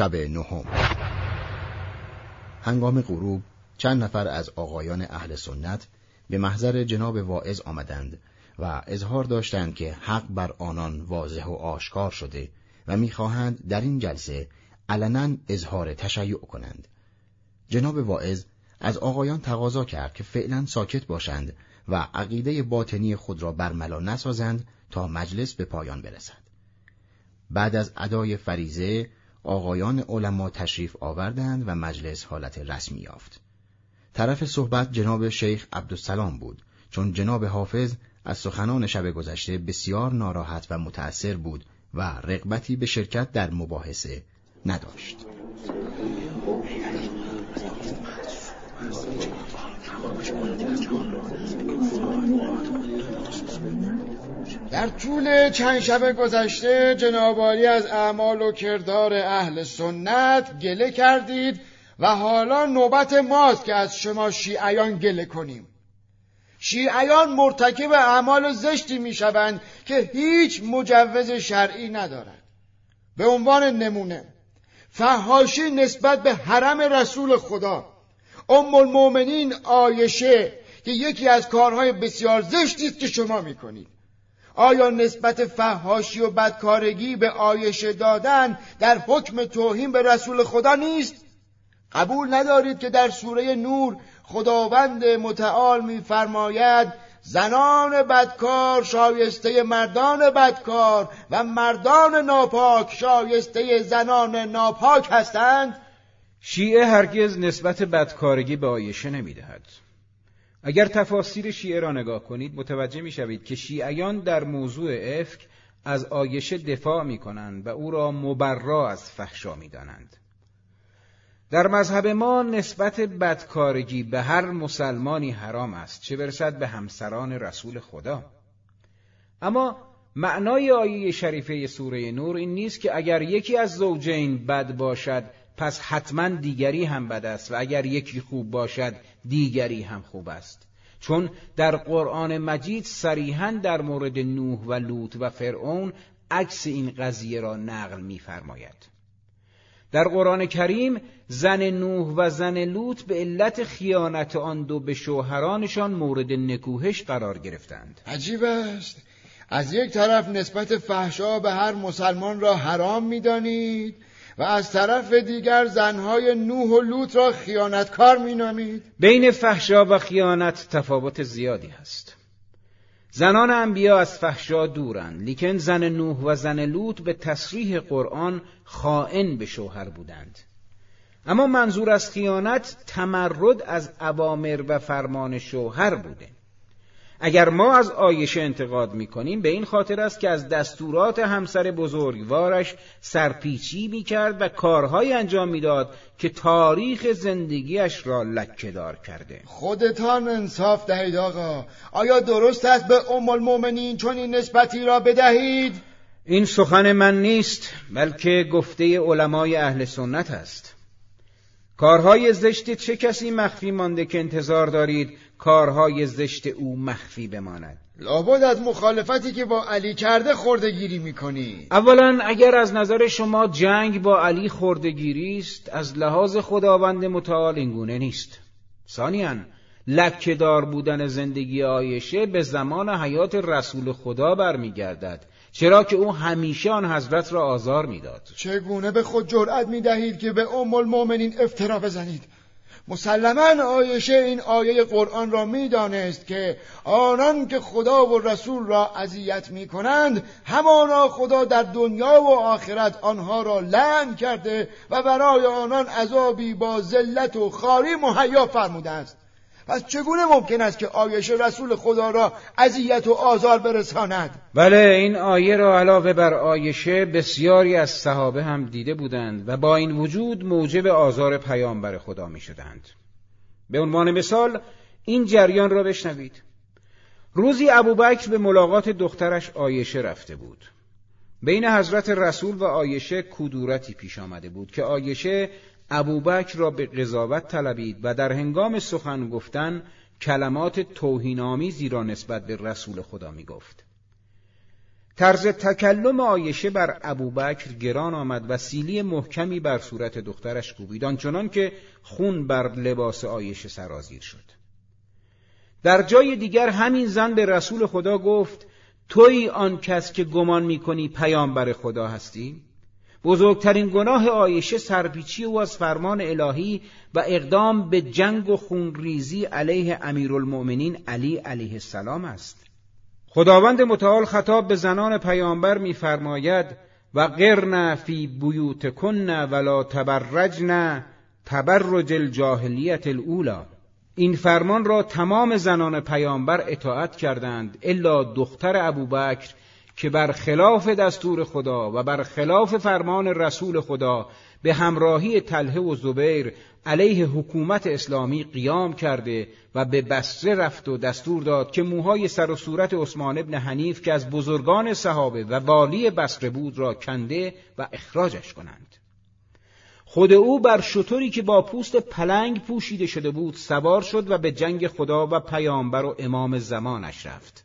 شب نهم هنگام غروب چند نفر از آقایان اهل سنت به محضر جناب واعظ آمدند و اظهار داشتند که حق بر آنان واضح و آشکار شده و می‌خواهند در این جلسه علنا اظهار تشیع کنند. جناب واعظ از آقایان تقاضا کرد که فعلا ساکت باشند و عقیده باطنی خود را برملا نسازند تا مجلس به پایان برسد. بعد از ادای فریزه آقایان علما تشریف آوردند و مجلس حالت رسمی یافت. طرف صحبت جناب شیخ عبدالسلام بود چون جناب حافظ از سخنان شب گذشته بسیار ناراحت و متأثر بود و رغبتی به شرکت در مباحثه نداشت. در طول چند شب گذشته جنابالی از اعمال و کردار اهل سنت گله کردید و حالا نوبت ماست که از شما شیعیان گله کنیم. شیعیان مرتکب اعمال زشتی می‌شوند که هیچ مجوز شرعی ندارد. به عنوان نمونه فهاشی نسبت به حرم رسول خدا ام المؤمنین آیشه که یکی از کارهای بسیار زشتی است که شما می‌کنید. آیا نسبت فهاشی و بدکارگی به آیشه دادن در حکم توهین به رسول خدا نیست؟ قبول ندارید که در سوره نور خداوند متعال میفرماید زنان بدکار شایسته مردان بدکار و مردان ناپاک شایسته زنان ناپاک هستند؟ شیعه هرگز نسبت بدکارگی به آیشه نمی‌دهد. اگر تفاسیر شیعه را نگاه کنید متوجه می شوید که شیعیان در موضوع افک از آیشه دفاع می کنند و او را مبرا از فحشا می دانند. در مذهب ما نسبت بدکارگی به هر مسلمانی حرام است چه برسد به همسران رسول خدا اما معنای آیه شریفه سوره نور این نیست که اگر یکی از زوجین بد باشد پس حتما دیگری هم بد است و اگر یکی خوب باشد دیگری هم خوب است. چون در قرآن مجید صریحا در مورد نوح و لوط و فرعون عکس این قضیه را نقل می‌فرماید. در قرآن کریم زن نوح و زن لوط به علت خیانت آن دو به شوهرانشان مورد نکوهش قرار گرفتند. عجیب است. از یک طرف نسبت فحشا به هر مسلمان را حرام می‌دانید و از طرف دیگر زنهای نوح و لوط را خیانتکار مینامید. بین فحشا و خیانت تفاوت زیادی هست. زنان انبیا از فحشا دورند لیکن زن نوح و زن لوط به تصریح قرآن خائن به شوهر بودند. اما منظور از خیانت تمرد از اوامر و فرمان شوهر بوده. اگر ما از آیشه انتقاد می کنیم به این خاطر است که از دستورات همسر بزرگوارش سرپیچی می کرد و کارهای انجام می‌داد که تاریخ زندگیش را لکهدار کرده. خودتان انصاف دهید آقا. آیا درست است به ام المؤمنین چون این نسبتی را بدهید؟ این سخن من نیست بلکه گفته علمای اهل سنت است. کارهای زشت چه کسی مخفی مانده که انتظار دارید؟ کارهای زشت او مخفی بماند. لابد از مخالفتی که با علی کرده خردگیری می‌کنی. اولا اگر از نظر شما جنگ با علی خردگیری است از لحاظ خداوند متعال اینگونه نیست. ثانیا لکهدار بودن زندگی آیشه به زمان حیات رسول خدا برمیگردد چرا که او همیشه آن حضرت را آزار می‌داد. چگونه به خود جرأت می‌دهید که به ام المؤمنین افترا بزنید؟ مسلما آیشه این آیه قرآن را می‌دانست که آنان که خدا و رسول را اذیت می کنند همانا خدا در دنیا و آخرت آنها را لعن کرده و برای آنان عذابی با ذلت و خاری مهیا فرموده است پس چگونه ممکن است که آیشه رسول خدا را اذیت و آزار برساند؟ بله این آیه را علاوه بر آیشه بسیاری از صحابه هم دیده بودند و با این وجود موجب آزار پیامبر خدا می شدند. به عنوان مثال این جریان را بشنوید. روزی ابوبکر به ملاقات دخترش آیشه رفته بود. بین حضرت رسول و آیشه کدورتی پیش آمده بود که آیشه ابوبکر را به قضاوت طلبید و در هنگام سخن گفتن کلمات توهینآمیزی را نسبت به رسول خدا می گفت. طرز تکلم آیشه بر ابوبکر گران آمد و سیلی محکمی بر صورت دخترش کوبید آنچنان که خون بر لباس آیشه سرازیر شد در جای دیگر همین زن به رسول خدا گفت توی آن کس که گمان می‌کنی پیامبر خدا هستی بزرگترین گناه آیشه سرپیچی او از فرمان الهی و اقدام به جنگ و خونریزی علیه امیرالمؤمنین علی علیه السلام است. خداوند متعال خطاب به زنان پیامبر میفرماید و قرن فی بیوتکن ولا تبرجن تبرج الجاهلیت الاولا این فرمان را تمام زنان پیامبر اطاعت کردند الا دختر ابوبکر که بر خلاف دستور خدا و بر خلاف فرمان رسول خدا به همراهی تله و زبیر علیه حکومت اسلامی قیام کرده و به بسره رفت و دستور داد که موهای سر و صورت عثمان ابن حنیف که از بزرگان صحابه و والی بسره بود را کنده و اخراجش کنند. خود او بر شطوری که با پوست پلنگ پوشیده شده بود سوار شد و به جنگ خدا و پیامبر و امام زمانش رفت.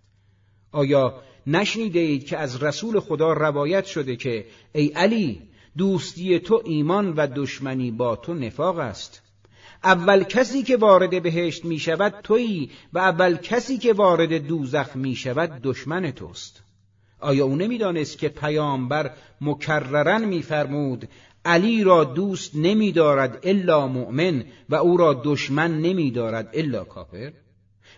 آیا نشنیده اید که از رسول خدا روایت شده که ای علی دوستی تو ایمان و دشمنی با تو نفاق است. اول کسی که وارد بهشت می شود تویی و اول کسی که وارد دوزخ می شود دشمن توست. آیا او نمی‌دانست که پیامبر مکررن میفرمود علی را دوست نمی دارد الا مؤمن و او را دشمن نمی دارد الا کافر؟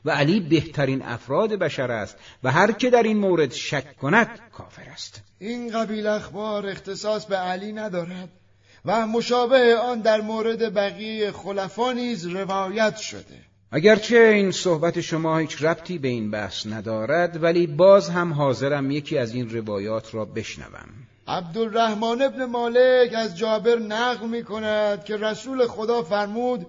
و علی بهترین افراد بشر است و هر که در این مورد شک کند کافر است. این قبیل اخبار اختصاص به علی ندارد و مشابه آن در مورد بقیه خلفا نیز روایت شده. اگرچه این صحبت شما هیچ ربطی به این بحث ندارد ولی باز هم حاضرم یکی از این روایات را بشنوم. عبدالرحمن ابن مالک از جابر نقل می کند که رسول خدا فرمود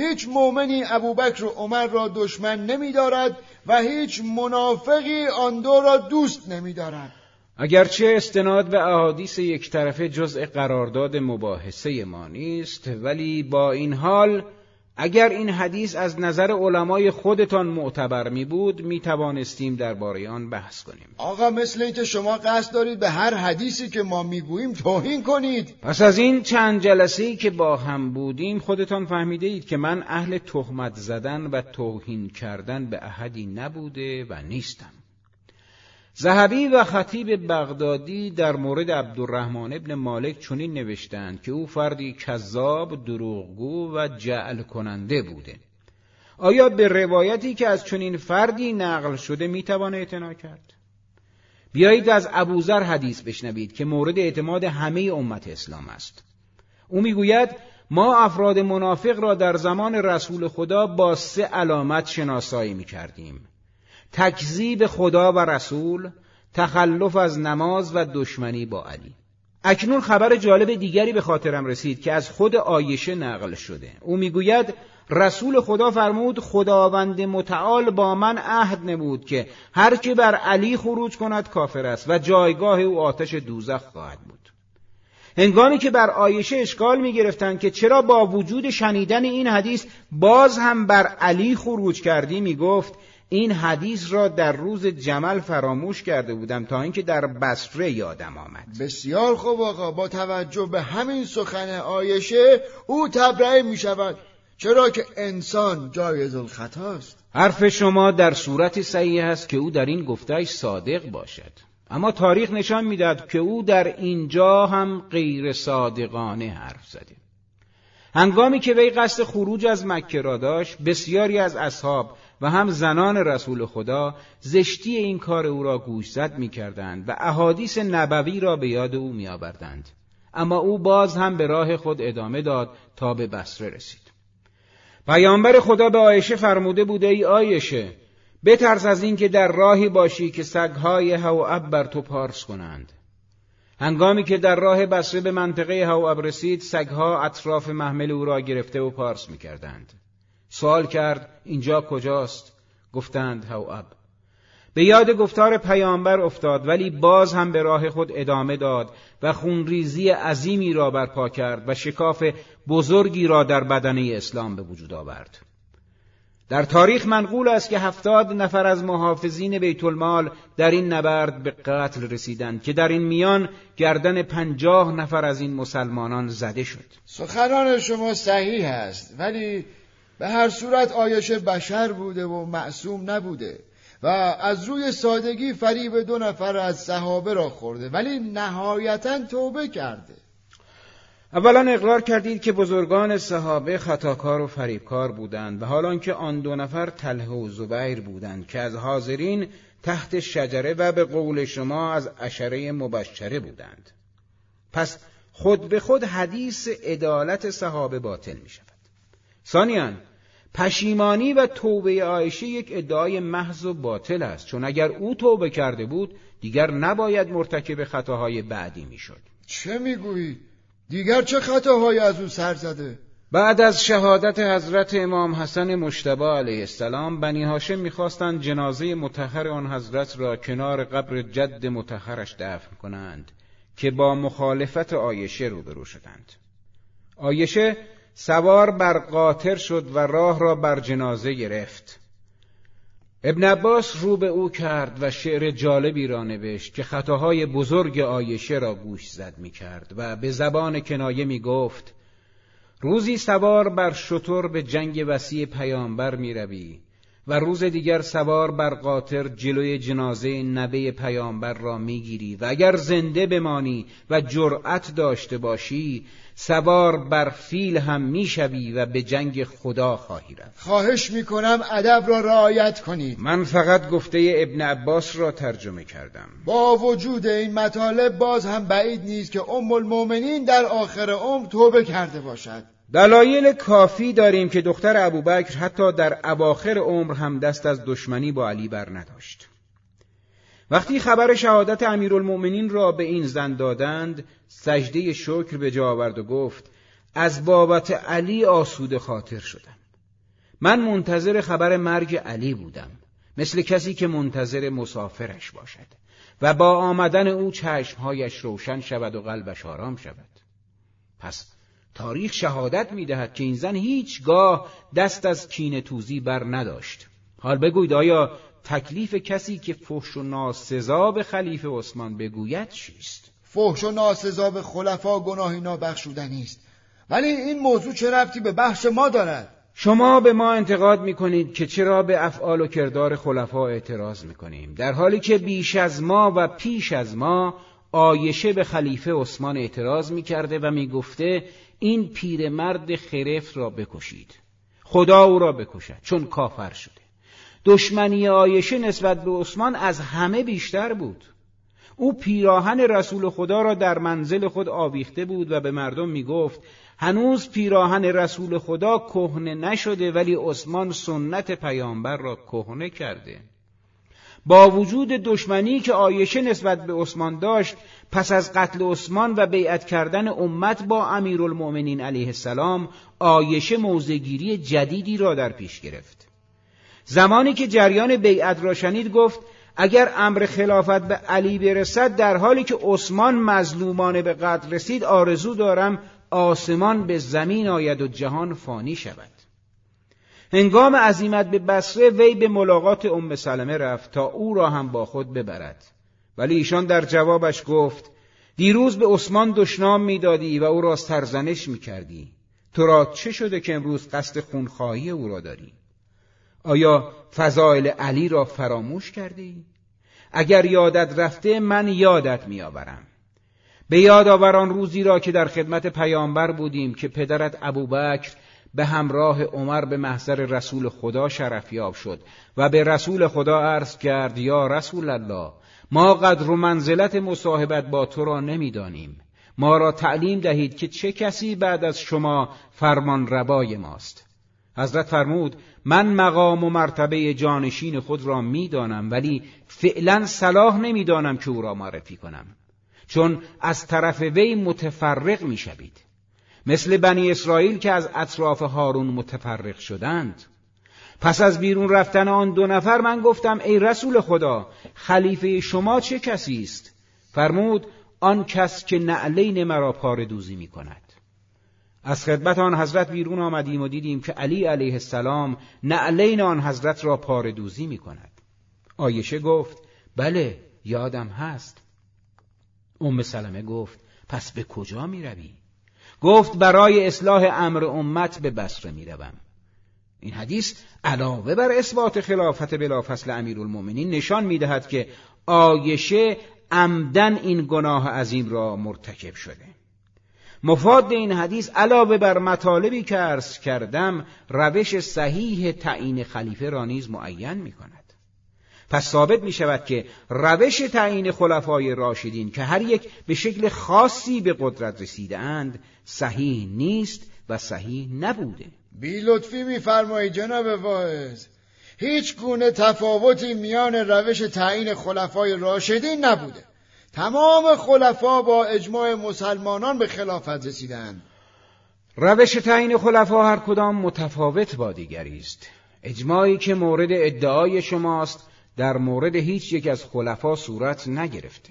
هیچ مؤمنی ابوبکر و عمر را دشمن نمی دارد و هیچ منافقی آن دو را دوست نمی دارد اگرچه استناد به احادیث یک طرفه جزء قرارداد مباحثه ما نیست ولی با این حال اگر این حدیث از نظر علمای خودتان معتبر می بود می توانستیم درباره آن بحث کنیم. آقا مثل اینکه شما قصد دارید به هر حدیثی که ما می‌گوییم توهین کنید. پس از این چند جلسه که با هم بودیم خودتان فهمیده اید که من اهل تهمت زدن و توهین کردن به احدی نبوده و نیستم. زهبی و خطیب بغدادی در مورد عبدالرحمن ابن مالک چنین نوشتند که او فردی کذاب دروغگو و جعل کننده بوده. آیا به روایتی که از چنین فردی نقل شده می‌توان اعتنا کرد؟ بیایید از ابوذر حدیث بشنوید که مورد اعتماد همه امت اسلام است. او می‌گوید ما افراد منافق را در زمان رسول خدا با سه علامت شناسایی می‌کردیم. تکذیب خدا و رسول تخلف از نماز و دشمنی با علی. اکنون خبر جالب دیگری به خاطرم رسید که از خود آیشه نقل شده. او می‌گوید رسول خدا فرمود خداوند متعال با من عهد نمود که هر که بر علی خروج کند کافر است و جایگاه او آتش دوزخ خواهد بود. هنگامی که بر آیشه اشکال می گرفتند که چرا با وجود شنیدن این حدیث باز هم بر علی خروج کردی می گفت این حدیث را در روز جمل فراموش کرده بودم تا اینکه در بصره یادم آمد. بسیار خوب آقا با توجه به همین سخن آیشه او تبرئه می شود چرا که انسان جایز الخطاست حرف شما در صورت صحیح است که او در این گفتهش صادق باشد. اما تاریخ نشان می‌دهد که او در اینجا هم غیر صادقانه حرف زده. هنگامی که وی قصد خروج از مکه را داشت بسیاری از اصحاب و هم زنان رسول خدا زشتی این کار او را گوشزد می کردند و احادیث نبوی را به یاد او می آوردند. اما او باز هم به راه خود ادامه داد تا به بسره رسید. پیامبر خدا به آیشه فرموده بوده ای آیشه بترس از اینکه در راهی باشی که سگهای هواب بر تو پارس کنند. هنگامی که در راه بسره به منطقه هواب رسید سگها اطراف محمل او را گرفته و پارس می کردند. سوال کرد اینجا کجاست؟ گفتند هواب به یاد گفتار پیامبر افتاد ولی باز هم به راه خود ادامه داد و خونریزی عظیمی را برپا کرد و شکاف بزرگی را در بدنه اسلام به وجود آورد. در تاریخ منقول است که هفتاد نفر از محافظین بیت المال در این نبرد به قتل رسیدند که در این میان گردن پنجاه نفر از این مسلمانان زده شد سخنان شما صحیح است ولی به هر صورت آیش بشر بوده و معصوم نبوده و از روی سادگی فریب دو نفر از صحابه را خورده ولی نهایتا توبه کرده. اولا اقرار کردید که بزرگان صحابه خطاکار و فریبکار بودند و حالا که آن دو نفر تله و زبیر بودند که از حاضرین تحت شجره و به قول شما از اشره مبشره بودند. پس خود به خود حدیث عدالت صحابه باطل می شود ثانیاً پشیمانی و توبه عایشه یک ادعای محض و باطل است. چون اگر او توبه کرده بود دیگر نباید مرتکب خطاهای بعدی می‌شد. چه می‌گویی؟ دیگر چه خطاهایی از او سر زده؟ بعد از شهادت حضرت امام حسن مشتبه علیه السلام بنی هاشم می‌خواستند جنازه متحر آن حضرت را کنار قبر جد متحرش دفن کنند که با مخالفت آیشه روبرو شدند. آیشه سوار بر قاطر شد و راه را بر جنازه گرفت. ابن عباس رو به او کرد و شعر جالبی را نوشت که خطاهای بزرگ آیشه را گوش زد می کرد و به زبان کنایه می گفت روزی سوار بر شطور به جنگ وسیع پیامبر می روی و روز دیگر سوار بر قاطر جلوی جنازه نبه پیامبر را می‌گیری و اگر زنده بمانی و جرأت داشته باشی سوار بر فیل هم می‌شوی و به جنگ خدا خواهی رفت. خواهش می‌کنم ادب را رعایت کنید. من فقط گفته ابن عباس را ترجمه کردم. با وجود این مطالب باز هم بعید نیست که ام المؤمنین در آخر عمر توبه کرده باشد. دلایل کافی داریم که دختر ابوبکر حتی در اواخر عمر هم دست از دشمنی با علی بر نداشت. وقتی خبر شهادت امیرالمؤمنین را به این زن دادند سجده شکر به جا آورد و گفت از بابت علی آسود خاطر شدم. من منتظر خبر مرگ علی بودم مثل کسی که منتظر مسافرش باشد و با آمدن او چشمهایش روشن شود و قلبش آرام شود. پس تاریخ شهادت می‌دهد که این زن هیچگاه دست از کین توزی بر نداشت. حال بگوید آیا تکلیف کسی که فحش و ناسزا به خلیفه عثمان بگوید چیست؟ فحش و ناسزا به خلفا گناهی نابخشودنی است. ولی این موضوع چه ربطی به بحث ما دارد؟ شما به ما انتقاد می کنید که چرا به افعال و کردار خلفا اعتراض می کنیم در حالی که بیش از ما و پیش از ما آیشه به خلیفه عثمان اعتراض می کرده و می گفته این پیرمرد خرفت را بکشید. خدا او را بکشد چون کافر شده. دشمنی آیشه نسبت به عثمان از همه بیشتر بود. او پیراهن رسول خدا را در منزل خود آویخته بود و به مردم می گفت هنوز پیراهن رسول خدا کهنه نشده ولی عثمان سنت پیامبر را کهنه کرده. با وجود دشمنی که آیشه نسبت به عثمان داشت پس از قتل عثمان و بیعت کردن امت با امیرالمؤمنین علیه السلام آیشه موزگیری جدیدی را در پیش گرفت. زمانی که جریان بیعت را شنید گفت اگر امر خلافت به علی برسد در حالی که عثمان مظلومانه به قتل رسید آرزو دارم آسمان به زمین آید و جهان فانی شود. هنگام عزیمت به بسره وی به ملاقات ام سلمه رفت تا او را هم با خود ببرد. ولی ایشان در جوابش گفت دیروز به عثمان دشنام می‌دادی و او را سرزنش می‌کردی. تو را چه شده که امروز قصد خونخواهی او را داری؟ آیا فضائل علی را فراموش کردی؟ اگر یادت رفته من یادت میآورم. به یاد آوران روزی را که در خدمت پیامبر بودیم که پدرت ابوبکر به همراه عمر به محضر رسول خدا شرفیاب شد و به رسول خدا عرض کرد یا رسول الله ما قدر و منزلت مصاحبت با تو را نمی‌دانیم. ما را تعلیم دهید که چه کسی بعد از شما فرمان ربای ماست. حضرت فرمود من مقام و مرتبه جانشین خود را می‌دانم ولی فعلا صلاح نمی‌دانم که او را معرفی کنم. چون از طرف وی متفرق می‌شوید. مثل بنی اسرائیل که از اطراف هارون متفرق شدند. پس از بیرون رفتن آن دو نفر من گفتم ای رسول خدا خلیفه شما چه کسی است فرمود آن کس که نعلین مرا پاره دوزی می کند از خدمت آن حضرت بیرون آمدیم و دیدیم که علی علیه السلام نعلین آن حضرت را پاردوزی می کند. آیشه گفت بله یادم هست. ام سلمه گفت پس به کجا می روی؟ گفت برای اصلاح امر امت به بسره می روم. این حدیث علاوه بر اثبات خلافت بلافصل امیرالمؤمنین نشان می دهد که آیشه عمدن این گناه عظیم را مرتکب شده. مفاد این حدیث علاوه بر مطالبی که عرض کردم روش صحیح تعیین خلیفه را نیز معین می کند. پس ثابت می شود که روش تعیین خلفای راشدین که هر یک به شکل خاصی به قدرت رسیده اند صحیح نیست و صحیح نبوده بی لطفی میفرمایید جناب واعظ. هیچ گونه تفاوتی میان روش تعیین خلفای راشدین نبوده. تمام خلفا با اجماع مسلمانان به خلافت رسیدند روش تعیین خلفا هر کدام متفاوت با دیگری است. اجماعی که مورد ادعای شماست در مورد هیچ یک از خلفا صورت نگرفته.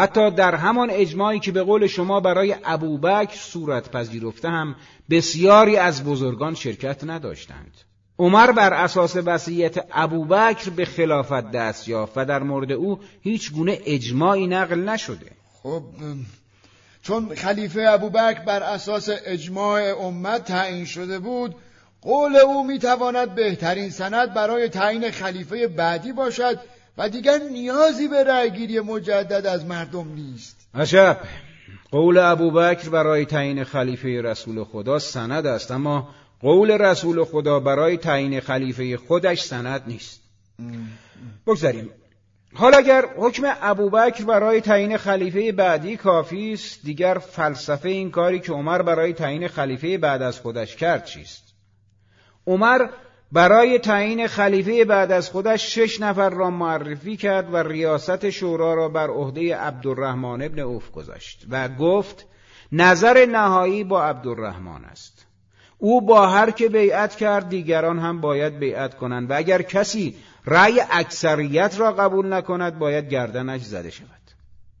حتی در همان اجماعی که به قول شما برای ابوبکر صورت پذیرفته هم بسیاری از بزرگان شرکت نداشتند. عمر بر اساس وصیت ابوبکر به خلافت دست یافت و در مورد او هیچ گونه اجماعی نقل نشده. خب چون خلیفه ابوبکر بر اساس اجماع امت تعیین شده بود قول او می‌تواند بهترین سند برای تعیین خلیفه بعدی باشد و دیگر نیازی به رأیگیری مجدد از مردم نیست. عجب. قول ابوبکر برای تعیین خلیفه رسول خدا سند است اما قول رسول خدا برای تعیین خلیفه خودش سند نیست. بگذاریم. حال اگر حکم ابوبکر برای تعیین خلیفه بعدی کافی است دیگر فلسفه این کاری که عمر برای تعیین خلیفه بعد از خودش کرد چیست؟ عمر برای تعیین خلیفه بعد از خودش شش نفر را معرفی کرد و ریاست شورا را بر عهده عبدالرحمن ابن اوف گذاشت و گفت نظر نهایی با عبدالرحمن است. او با هر که بیعت کرد دیگران هم باید بیعت کنند و اگر کسی رأی اکثریت را قبول نکند باید گردنش زده شود.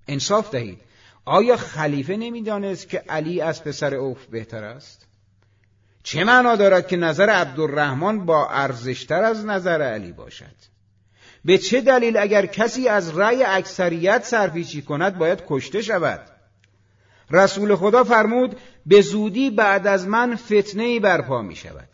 انصاف دهید. آیا خلیفه نمی‌دانست که علی از پسر اوف بهتر است؟ چه معنا دارد که نظر عبدالرحمن با ارزشتر از نظر علی باشد؟ به چه دلیل اگر کسی از رأی اکثریت سرپیچی کند باید کشته شود؟ رسول خدا فرمود به زودی بعد از من فتنه برپا می شود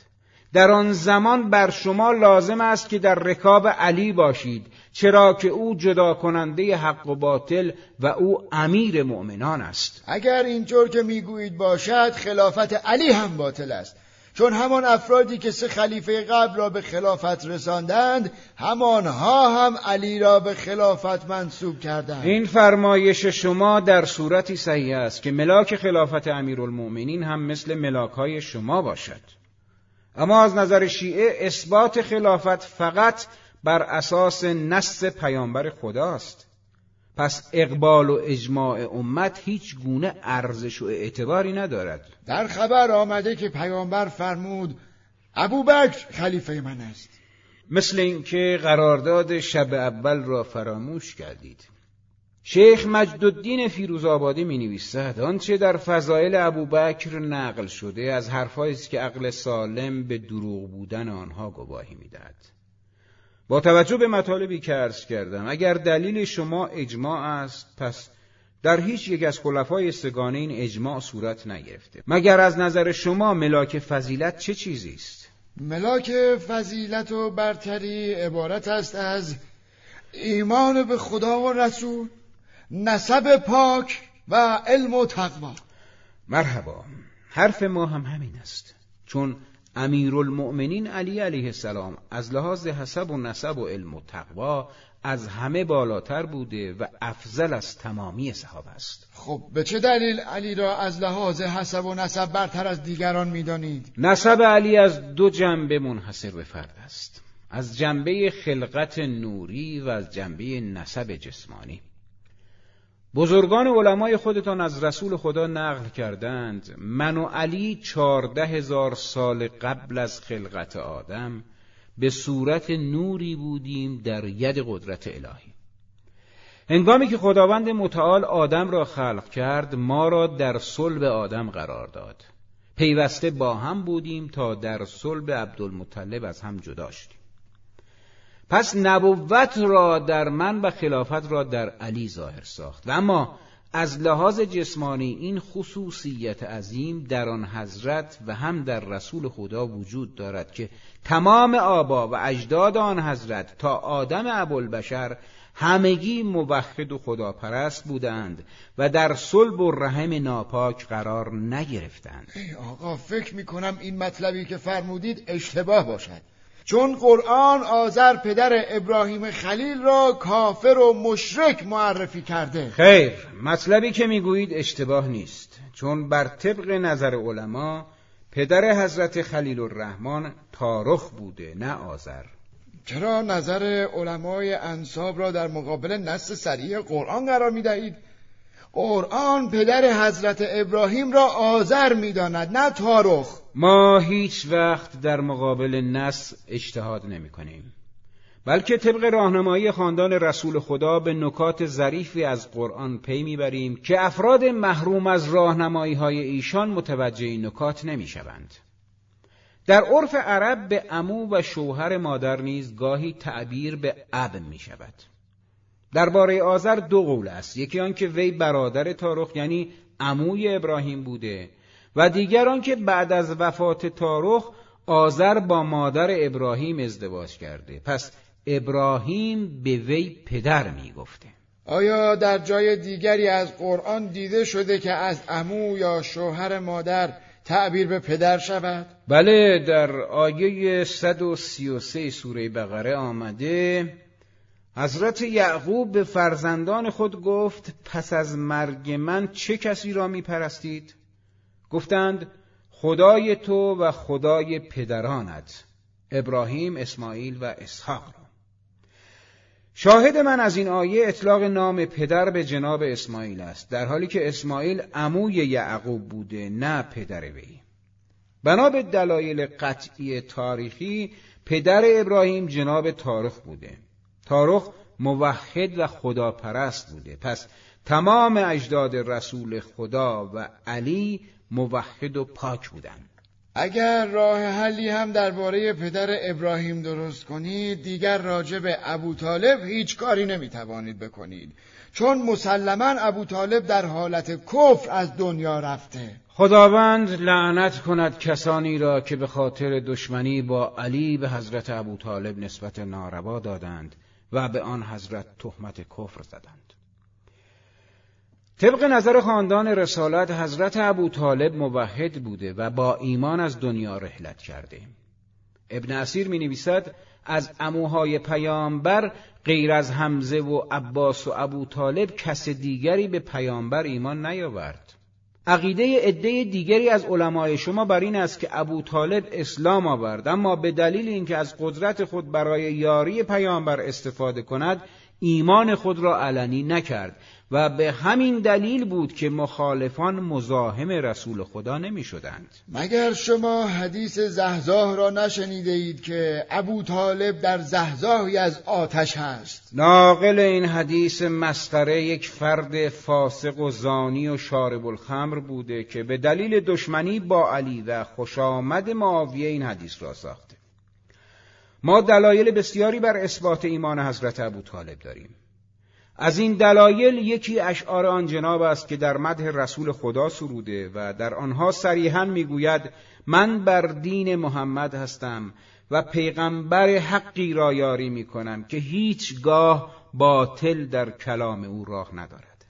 در آن زمان بر شما لازم است که در رکاب علی باشید چرا که او جدا کننده حق و باطل و او امیر مؤمنان است. اگر اینطور که می‌گویید باشد خلافت علی هم باطل است. چون همان افرادی که سه خلیفه قبل را به خلافت رساندند همانها هم علی را به خلافت منصوب کردند. این فرمایش شما در صورتی صحیح است که ملاک خلافت امیرالمؤمنین هم مثل ملاک های شما باشد. اما از نظر شیعه اثبات خلافت فقط بر اساس نص پیامبر خداست. پس اقبال و اجماع امت هیچ گونه ارزش و اعتباری ندارد. در خبر آمده که پیامبر فرمود ابوبکر خلیفه من است. مثل اینکه قرارداد شب اول را فراموش کردید. شیخ مجدالدین فیروزآبادی می نویسد آنچه در فضایل ابوبکر نقل شده از حرفهایی است که عقل سالم به دروغ بودن آنها گواهی می‌دهد. با توجه به مطالبی که عرض کردم اگر دلیل شما اجماع است پس در هیچ یک از خلفای سگانه این اجماع صورت نگرفته. مگر از نظر شما ملاک فضیلت چه چیزی است؟ ملاک فضیلت و برتری عبارت است از ایمان به خدا و رسول نسب پاک و علم و تقوا. مرحبا. حرف ما هم همین است. چون امیرالمؤمنین علی علیه السلام از لحاظ حسب و نسب و علم و تقوا از همه بالاتر بوده و افضل از تمامی صحابه است. خب به چه دلیل علی را از لحاظ حسب و نسب برتر از دیگران می‌دانید؟ نسب علی از دو جنبه منحصر به فرد است از جنبه خلقت نوری و از جنبه نسب جسمانی. بزرگان علمای خودتان از رسول خدا نقل کردند من و علی چارده هزار سال قبل از خلقت آدم به صورت نوری بودیم در ید قدرت الهی. هنگامی که خداوند متعال آدم را خلق کرد ما را در صلب آدم قرار داد. پیوسته با هم بودیم تا در صلب عبدالمطلب از هم جدا شدیم. پس نبوت را در من و خلافت را در علی ظاهر ساخت. و اما از لحاظ جسمانی این خصوصیت عظیم در آن حضرت و هم در رسول خدا وجود دارد که تمام آبا و اجداد آن حضرت تا آدم ابوالبشر همگی موحد و خداپرست بودند و در صلب و رحم ناپاک قرار نگرفتند. ای آقا فکر می کنم این مطلبی که فرمودید اشتباه باشد. چون قرآن آذر پدر ابراهیم خلیل را کافر و مشرک معرفی کرده. خیر مطلبی که می‌گویید اشتباه نیست. چون بر طبق نظر علما پدر حضرت خلیل الرحمن تارخ بوده نه آذر. چرا نظر علمای انصاب را در مقابل نص سریع قرآن قرار می دهید؟ قرآن پدر حضرت ابراهیم را آذر می‌داند نه تارخ ما هیچ وقت در مقابل نص اجتهاد نمی کنیم بلکه طبق راهنمایی خاندان رسول خدا به نکات ظریفی از قرآن پی می‌بریم که افراد محروم از راهنمایی های ایشان متوجه این نکات نمی‌شوند. در عرف عرب به امو و شوهر مادر نیز گاهی تعبیر به اب می شود. درباره آذر دو قول است. یکی آنکه وی برادر تارخ یعنی عموی ابراهیم بوده. و دیگر آنکه بعد از وفات تارخ آذر با مادر ابراهیم ازدواج کرده. پس ابراهیم به وی پدر می گفته آیا در جای دیگری از قرآن دیده شده که از امو یا شوهر مادر تعبیر به پدر شود؟ بله در آیه 133 سوره بقره آمده حضرت یعقوب به فرزندان خود گفت پس از مرگ من چه کسی را می پرستید؟ گفتند خدای تو و خدای پدرانت ابراهیم، اسماعیل و اسحاق را. شاهد من از این آیه اطلاق نام پدر به جناب اسماعیل است در حالی که اسماعیل عموی یعقوب بوده نه پدر وی. بنا به دلایل قطعی تاریخی پدر ابراهیم جناب تارخ بوده. تارخ موحد و خداپرست بوده. پس تمام اجداد رسول خدا و علی موحد و پاک بودند اگر راه حلی هم درباره پدر ابراهیم درست کنید دیگر راجع به ابو طالب هیچ کاری نمی‌توانید بکنید. چون مسلما ابو طالب در حالت کفر از دنیا رفته. خداوند لعنت کند کسانی را که به خاطر دشمنی با علی به حضرت ابو طالب نسبت ناروا دادند. و به آن حضرت تهمت کفر زدند. طبق نظر خاندان رسالت حضرت ابو طالب موحد بوده و با ایمان از دنیا رحلت کرده. ابن اسیر می نویسد از اموهای پیامبر غیر از حمزه و عباس و ابو طالب کس دیگری به پیامبر ایمان نیاورد. عقیده عده دیگری از علمای شما بر این است که ابو طالب اسلام آورد. اما به دلیل اینکه از قدرت خود برای یاری پیامبر استفاده کند ایمان خود را علنی نکرد. و به همین دلیل بود که مخالفان مزاحم رسول خدا نمی شدند. مگر شما حدیث زهزاه را نشنیده اید که ابو طالب در زهزاهی از آتش هست؟ ناقل این حدیث مسخره یک فرد فاسق و زانی و شارب الخمر بوده که به دلیل دشمنی با علی و خوش آمد معاویه این حدیث را ساخته. ما دلایل بسیاری بر اثبات ایمان حضرت ابو طالب داریم. از این دلایل یکی اشعار آن جناب است که در مده رسول خدا سروده و در آنها صریحا می‌گوید من بر دین محمد هستم و پیغمبر حقی را یاری می کنم که هیچگاه باطل در کلام او راه ندارد.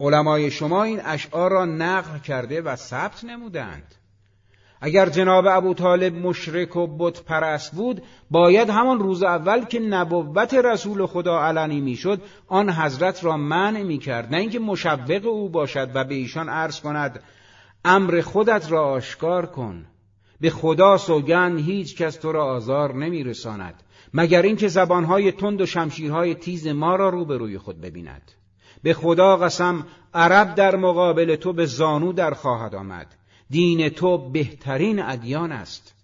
علمای شما این اشعار را نقل کرده و ثبت نمودند. اگر جناب ابو طالب مشرک و بت پرست بود باید همان روز اول که نبوت رسول خدا علنی می‌شد آن حضرت را منع می کرد نه اینکه مشوق او باشد و به ایشان عرض کند امر خودت را آشکار کن. به خدا سوگند هیچ کس تو را آزار نمی رساند مگر اینکه زبانهای تند و شمشیرهای تیز ما را روبروی خود ببیند. به خدا قسم عرب در مقابل تو به زانو در خواهد آمد. دین تو بهترین ادیان است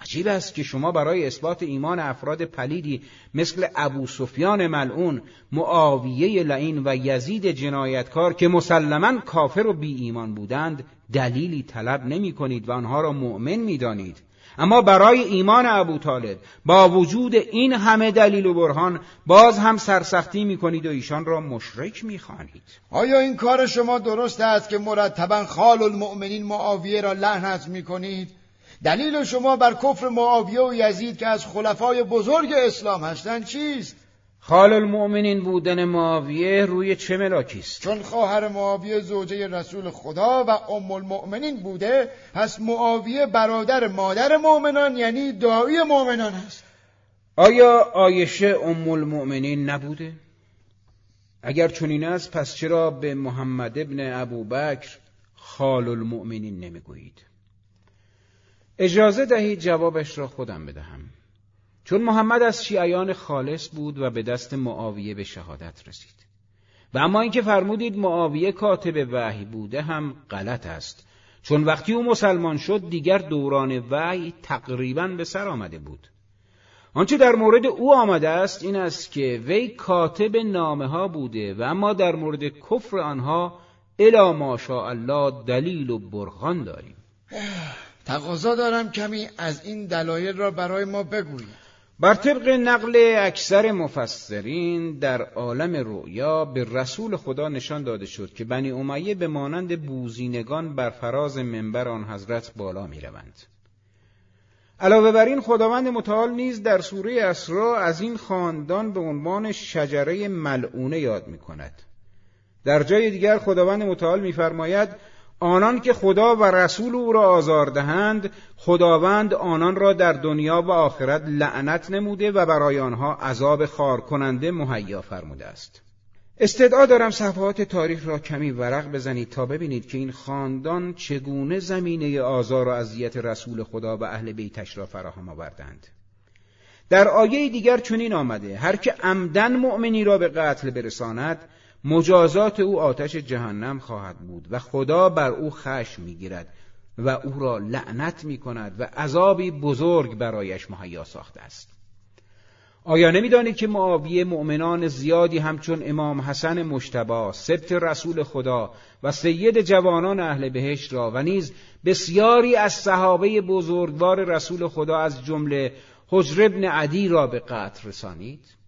عجیب است که شما برای اثبات ایمان افراد پلیدی مثل ابو سفیان ملعون، معاویه لعین و یزید جنایتکار که مسلما کافر و بی ایمان بودند دلیلی طلب نمی کنید و آنها را مؤمن می دانید. اما برای ایمان ابو طالب با وجود این همه دلیل و برهان باز هم سرسختی می کنید و ایشان را مشرک می خانید. آیا این کار شما درست است که مرتبا خال المؤمنین معاویه را لعنت می کنید؟ دلیل شما بر کفر معاویه و یزید که از خلفای بزرگ اسلام هستند چیست؟ خال المؤمنین بودن معاویه روی چه ملاکی است چون خواهر معاویه زوجه رسول خدا و ام المؤمنین بوده پس معاویه برادر مادر مؤمنان یعنی دایی مؤمنان است. آیا آیشه ام المؤمنین نبوده؟ اگر چنین است پس چرا به محمد ابن ابوبکر خال المؤمنین نمی‌گویید؟ اجازه دهید جوابش را خودم بدهم. چون محمد از شیعیان خالص بود و به دست معاویه به شهادت رسید. و اما اینکه فرمودید معاویه کاتب وحی بوده هم غلط است. چون وقتی او مسلمان شد دیگر دوران وحی تقریبا به سر آمده بود. آنچه در مورد او آمده است این است که وی کاتب نامه ها بوده و اما در مورد کفر آنها الا ماشاءالله دلیل و برهان داریم. تقاضا دارم کمی از این دلایل را برای ما بگویید. بر طبق نقل اکثر مفسرین در عالم رؤیا به رسول خدا نشان داده شد که بنی امیه به مانند بوزینگان بر فراز منبر آن حضرت بالا می روند. علاوه بر این خداوند متعال نیز در سوره اسرا از این خاندان به عنوان شجره ملعونه یاد می کند. در جای دیگر خداوند متعال می‌فرماید آنان که خدا و رسول او را آزار دهند خداوند آنان را در دنیا و آخرت لعنت نموده و برای آنها عذاب خار کننده مهیا فرموده است. استدعا دارم صفحات تاریخ را کمی ورق بزنید تا ببینید که این خاندان چگونه زمینه آزار و اذیت رسول خدا و اهل بیتش را فراهم آوردند. در آیه دیگر چنین آمده هر که عمدن مؤمنی را به قتل برساند مجازات او آتش جهنم خواهد بود و خدا بر او خشم می‌گیرد و او را لعنت می کند و عذابی بزرگ برایش مهیا ساخته است. آیا نمی‌دانید که معاویه مؤمنان زیادی همچون امام حسن مشتبا سبت رسول خدا و سید جوانان اهل بهشت را و نیز بسیاری از صحابه بزرگوار رسول خدا از جمله حجر ابن عدی را به قتل رسانید؟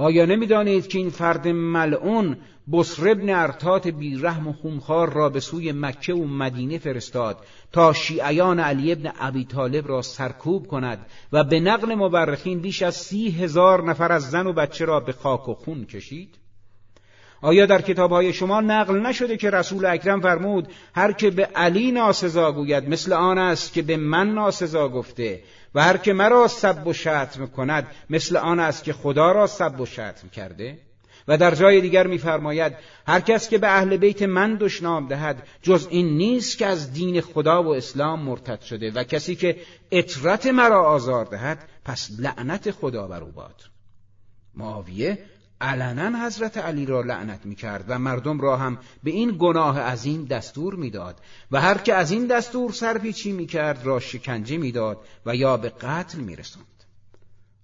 آیا نمی‌دانید که این فرد ملعون بسر ابن ارتات بیرحم و خونخوار را به سوی مکه و مدینه فرستاد تا شیعیان علی ابن ابی طالب را سرکوب کند و به نقل مورخین بیش از سی هزار نفر از زن و بچه را به خاک و خون کشید؟ آیا در کتابهای شما نقل نشده که رسول اکرم فرمود هر که به علی ناسزا گوید مثل آن است که به من ناسزا گفته و هر که مرا سب و شتم کند مثل آن است که خدا را سب و شتم کرده. و در جای دیگر میفرماید هر کس که به اهل بیت من دشنام دهد جز این نیست که از دین خدا و اسلام مرتد شده و کسی که اطرت مرا آزار دهد پس لعنت خدا بر او باد. معاویه علنا حضرت علی را لعنت می کرد و مردم را هم به این گناه عظیم دستور می‌داد و هر که از این دستور سرپیچی می کرد را شکنجه می‌داد و یا به قتل می رسند.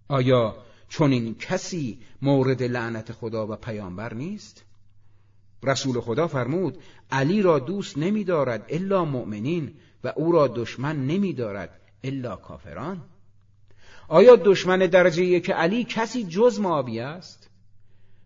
آیا چون این کسی مورد لعنت خدا و پیامبر نیست؟ رسول خدا فرمود علی را دوست نمی دارد الا مؤمنین و او را دشمن نمی دارد الا کافران آیا دشمن درجه که علی کسی جز معاویه است؟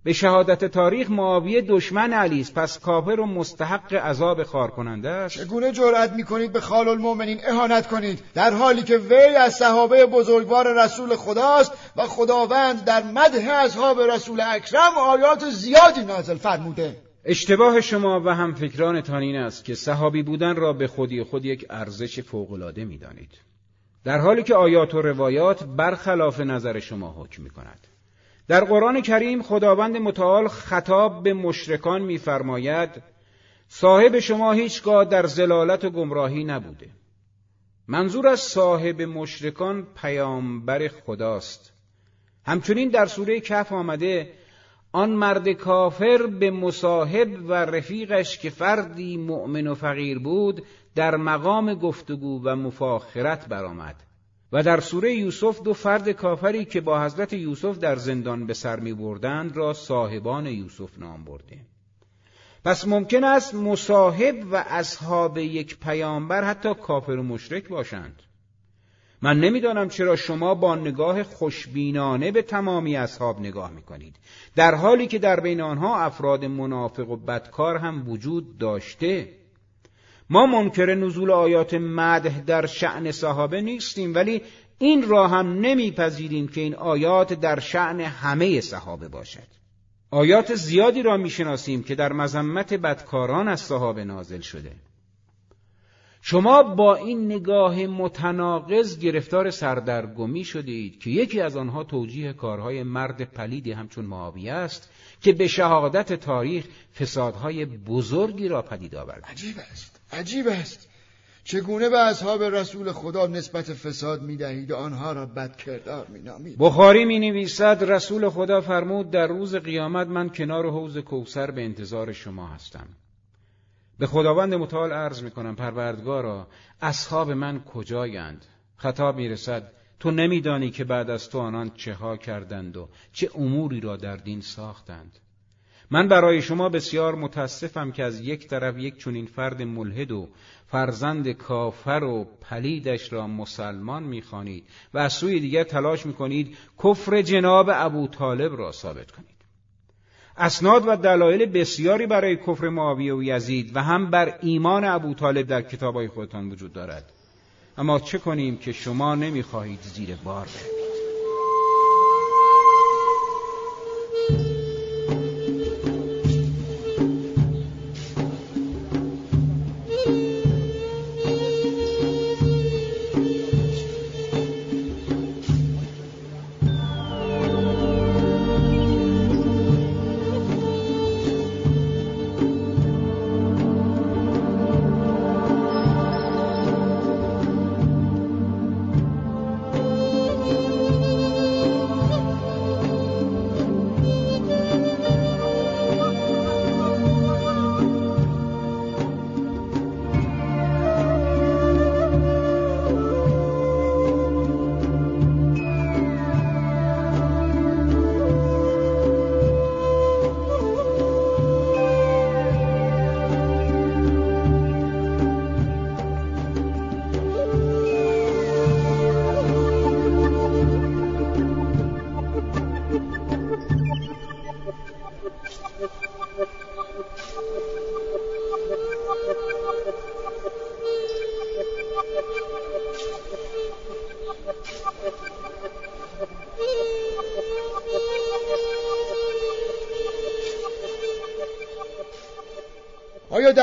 به شهادت تاریخ معاویه دشمن علی است. پس کافر و مستحق عذاب خار کننده است. چگونه جرأت می‌کنید به خال المؤمنین اهانت کنید؟ در حالی که وی از صحابه بزرگوار رسول خداست و خداوند در مده اصحاب رسول اکرم آیات زیادی نازل فرموده. اشتباه شما و هم فکرانتان این است که صحابی بودن را به خودی خود یک ارزش فوقالعاده می‌دانید. در حالی که آیات و روایات برخلاف نظر شما حکم می کند. در قرآن کریم خداوند متعال خطاب به مشرکان می‌فرماید صاحب شما هیچگاه در زلالت و گمراهی نبوده. منظور از صاحب مشرکان پیامبر خداست. همچنین در سوره کف آمده آن مرد کافر به مصاحب و رفیقش که فردی مؤمن و فقیر بود در مقام گفتگو و مفاخرت برآمد. و در سوره یوسف دو فرد کافری که با حضرت یوسف در زندان به سر می بردند را صاحبان یوسف نام برده پس ممکن است مصاحب و اصحاب یک پیامبر حتی کافر و مشرک باشند. من نمی‌دانم چرا شما با نگاه خوشبینانه به تمامی اصحاب نگاه می‌کنید. در حالی که در بین آنها افراد منافق و بدکار هم وجود داشته ما منکر نزول آیات مده در شعن صحابه نیستیم ولی این را هم نمیپذیریم که این آیات در شعن همه صحابه باشد. آیات زیادی را می‌شناسیم که در مذمت بدکاران از صحابه نازل شده. شما با این نگاه متناقض گرفتار سردرگمی شدید که یکی از آنها توجیه کارهای مرد پلیدی همچون معاویه است که به شهادت تاریخ فسادهای بزرگی را پدید آورد عجیب است. عجیب است. چگونه به اصحاب رسول خدا نسبت فساد می دهید و آنها را بد کردار می نامید بخاری می نویسد رسول خدا فرمود در روز قیامت من کنار حوز کوسر به انتظار شما هستم. به خداوند متعال عرض می کنم پروردگارا اصحاب من کجایند؟ خطاب می رسد تو نمیدانی که بعد از تو آنان چه ها کردند و چه اموری را در دین ساختند. من برای شما بسیار متاسفم که از یک طرف یک چنین فرد ملحد و فرزند کافر و پلیدش را مسلمان می‌خوانید و از سوی دیگر تلاش می‌کنید کفر جناب ابو طالب را ثابت کنید. اسناد و دلایل بسیاری برای کفر معاویه و یزید و هم بر ایمان ابو طالب در کتابهای خودتان وجود دارد. اما چه کنیم که شما نمی‌خواهید زیر بار بروید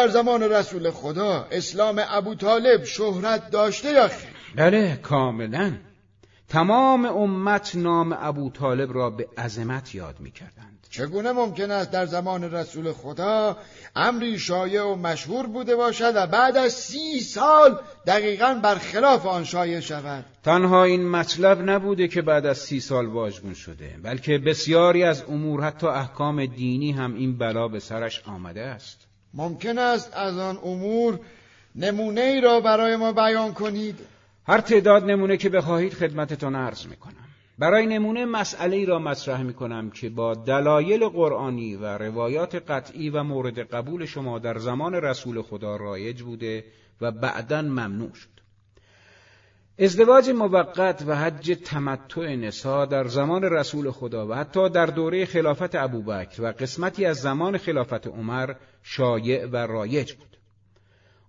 در زمان رسول خدا اسلام ابو طالب شهرت داشته یا خیر؟ بله کاملا تمام امت نام ابو طالب را به عظمت یاد می کردند. چگونه ممکن است در زمان رسول خدا امری شایع و مشهور بوده باشد و بعد از سی سال دقیقا برخلاف آن شایع شود تنها این مطلب نبوده که بعد از سی سال واژگون شده بلکه بسیاری از امور حتی احکام دینی هم این بلا به سرش آمده است ممکن است از آن امور نمونه ای را برای ما بیان کنید. هر تعداد نمونه که بخواهید خدمتتان عرض می‌کنم. برای نمونه مسئله ای را مطرح می‌کنم که با دلایل قرآنی و روایات قطعی و مورد قبول شما در زمان رسول خدا رایج بوده و بعدا ممنوع شد. ازدواج موقت و حج تمتع نسا در زمان رسول خدا و حتی در دوره خلافت ابوبکر و قسمتی از زمان خلافت عمر شایع و رایج بود.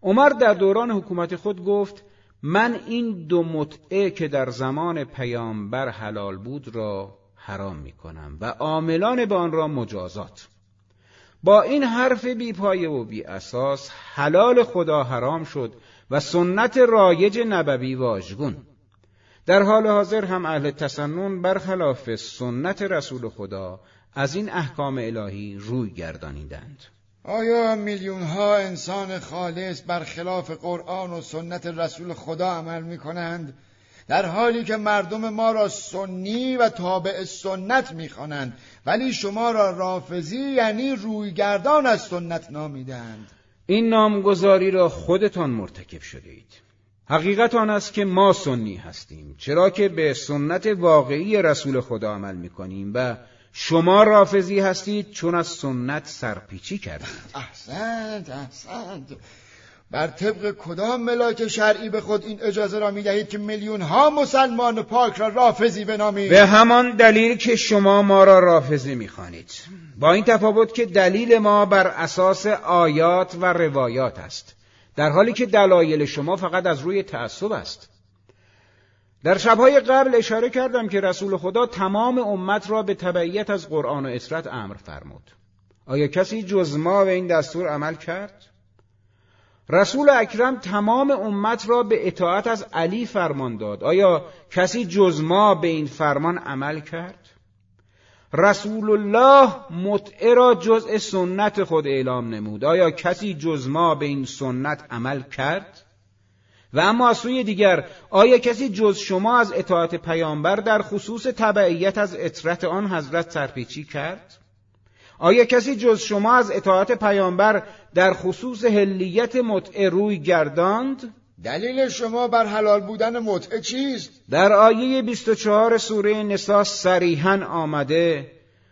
عمر در دوران حکومت خود گفت من این دو متعه که در زمان پیامبر حلال بود را حرام می کنم و عاملان به آن را مجازات. با این حرف بی پایه و بی اساس حلال خدا حرام شد و سنت رایج نبوی واژگون. در حال حاضر هم اهل تسنن برخلاف سنت رسول خدا از این احکام الهی روی گردانیدند. آیا میلیون ها انسان خالص برخلاف قرآن و سنت رسول خدا عمل می کنند؟ در حالی که مردم ما را سنی و تابع سنت می‌خوانند ولی شما را رافزی یعنی رویگردان از سنت نامیدند. این نامگذاری را خودتان مرتکب شده اید حقیقت آن است که ما سنی هستیم چرا که به سنت واقعی رسول خدا عمل می‌کنیم و شما رافضی هستید چون از سنت سرپیچی کردید احسنت احسنت. بر طبق کدام ملاک شرعی به خود این اجازه را می دهید که میلیون ها مسلمان پاک را رافضی بنامید؟ به همان دلیل که شما ما را رافضی می‌خوانید. با این تفاوت که دلیل ما بر اساس آیات و روایات است. در حالی که دلایل شما فقط از روی تعصب است. در شبهای قبل اشاره کردم که رسول خدا تمام امت را به تبعیت از قرآن و اسرت امر فرمود. آیا کسی جز ما به این دستور عمل کرد؟ رسول اکرم تمام امت را به اطاعت از علی فرمان داد آیا کسی جز ما به این فرمان عمل کرد؟ رسول الله متعه را جزء سنت خود اعلام نمود آیا کسی جز ما به این سنت عمل کرد؟ و اما از سوی دیگر آیا کسی جز شما از اطاعت پیامبر در خصوص تبعیت از اطرت آن حضرت سرپیچی کرد؟ آیا کسی جز شما از اطاعت پیامبر در خصوص هلیت متعه روی گرداند؟ دلیل شما بر حلال بودن متعه چیست؟ در آیه 24 سوره نسا صریحا آمده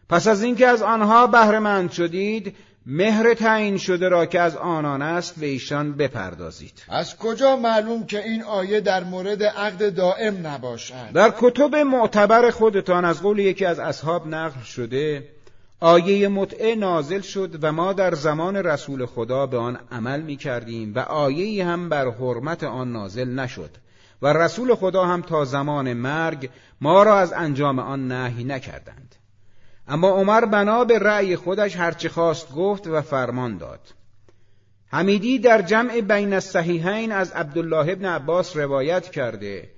پس از اینکه از آنها بهرهمند شدید مهر تعیین شده را که از آنان است به ایشان بپردازید از کجا معلوم که این آیه در مورد عقد دائم نباشد در کتب معتبر خودتان از قول یکی از اصحاب نقل شده آیه متعه نازل شد و ما در زمان رسول خدا به آن عمل می کردیم و آیه هم بر حرمت آن نازل نشد و رسول خدا هم تا زمان مرگ ما را از انجام آن نهی نکردند. اما عمر بنا به رأی خودش هرچه خواست گفت و فرمان داد. حمیدی در جمع بین الصحیحین از عبدالله ابن عباس روایت کرده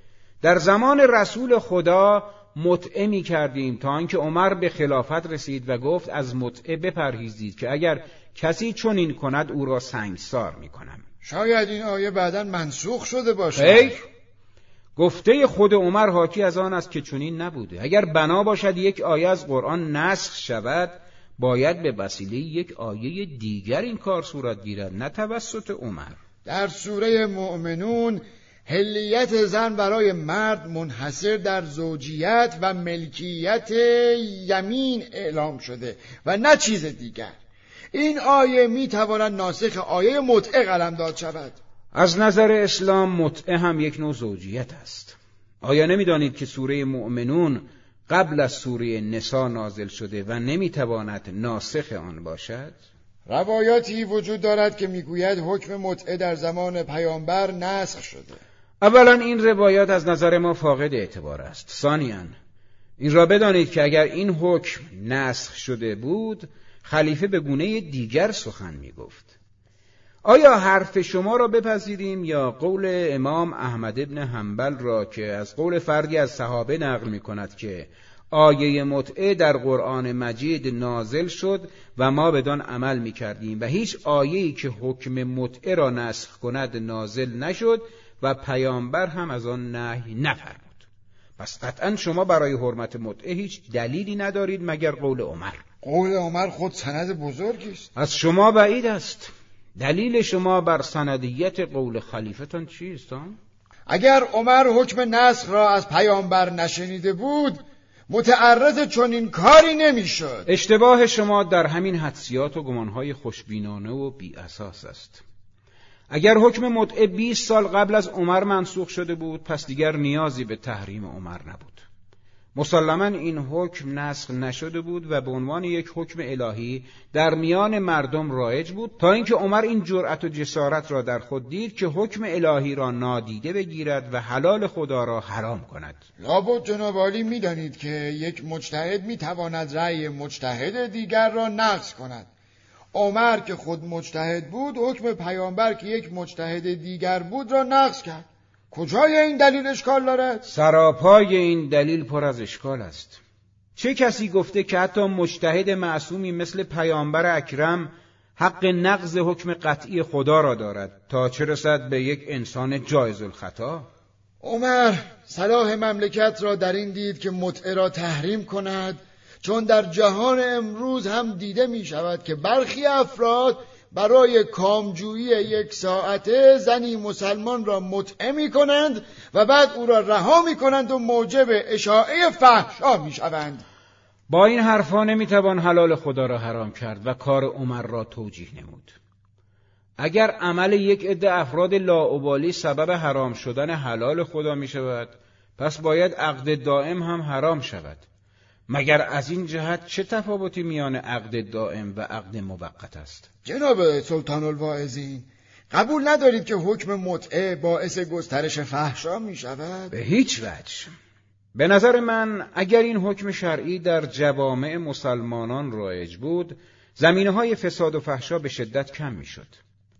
در زمان رسول خدا متعه می کردیم تا آنکه عمر به خلافت رسید و گفت از متعه بپرهیزید که اگر کسی چنین کند او را سنگسار می کنم شاید این آیه بعدا منسوخ شده باشد. گفته خود عمر حاکی از آن است که چنین نبوده. اگر بنا باشد یک آیه از قرآن نسخ شود باید به وسیله یک آیه دیگر این کار صورت گیرد نه توسط عمر. در سوره مؤمنون هلیت زن برای مرد منحصر در زوجیت و ملکیت یمین اعلام شده و نه چیز دیگر. این آیه می تواند ناسخ آیه متعه قلم داد شود. از نظر اسلام متعه هم یک نوع زوجیت است. آیا نمی‌دانید که سوره مؤمنون قبل از سوره نسا نازل شده و نمی‌تواند ناسخ آن باشد؟ روایاتی وجود دارد که می‌گوید حکم متعه در زمان پیامبر نسخ شده. اولا این روایات از نظر ما فاقد اعتبار است. ثانیا این را بدانید که اگر این حکم نسخ شده بود خلیفه به گونه دیگر سخن می گفت آیا حرف شما را بپذیریم یا قول امام احمد ابن حنبل را که از قول فردی از صحابه نقل می کند که آیه متعه در قرآن مجید نازل شد و ما بدان عمل می کردیم و هیچ آیه‌ای که حکم متعه را نسخ کند نازل نشد و پیامبر هم از آن نهی نفرمود. پس قطعا شما برای حرمت متعه هیچ دلیلی ندارید مگر قول عمر. قول عمر خود سند بزرگی است. از شما بعید است. دلیل شما بر سندیت قول خلیفتان چیست؟ اگر عمر حکم نسخ را از پیامبر نشنیده بود متعرض چنین کاری نمی‌شد. اشتباه شما در همین حدسیات و گمانهای خوشبینانه و بی اساس است. اگر حکم متعه 20 سال قبل از عمر منسوخ شده بود پس دیگر نیازی به تحریم عمر نبود. مسلما این حکم نسخ نشده بود و به عنوان یک حکم الهی در میان مردم رایج بود تا اینکه عمر این جرأت و جسارت را در خود دید که حکم الهی را نادیده بگیرد و حلال خدا را حرام کند. لابد جناب عالی می‌دانید که یک مجتهد می‌تواند رأی مجتهد دیگر را نقض کند. عمر که خود مجتهد بود حکم پیامبر که یک مجتهد دیگر بود را نقض کرد. کجای این دلیل اشکال دارد؟ سراپای این دلیل پر از اشکال است. چه کسی گفته که حتی مجتهد معصومی مثل پیامبر اکرم حق نقض حکم قطعی خدا را دارد تا چه رسد به یک انسان جایز الخطا؟ عمر صلاح مملکت را در این دید که متعه را تحریم کند چون در جهان امروز هم دیده می شود که برخی افراد برای کامجویی یک ساعته زنی مسلمان را متعه می کنند و بعد او را رها می کنند و موجب اشاعه فحشا می شوند. با این حرفا نمی‌توان حلال خدا را حرام کرد و کار عمر را توجیه نمود. اگر عمل یک عده افراد لاعبالی سبب حرام شدن حلال خدا می شود پس باید عقد دائم هم حرام شود. مگر از این جهت چه تفاوتی میان عقد دائم و عقد موقت است جناب سلطان الواعظین قبول ندارید که حکم متعه باعث گسترش فحشا می شود؟ به هیچ وجه به نظر من اگر این حکم شرعی در جوامع مسلمانان رایج بود زمینه های فساد و فحشا به شدت کم می شد.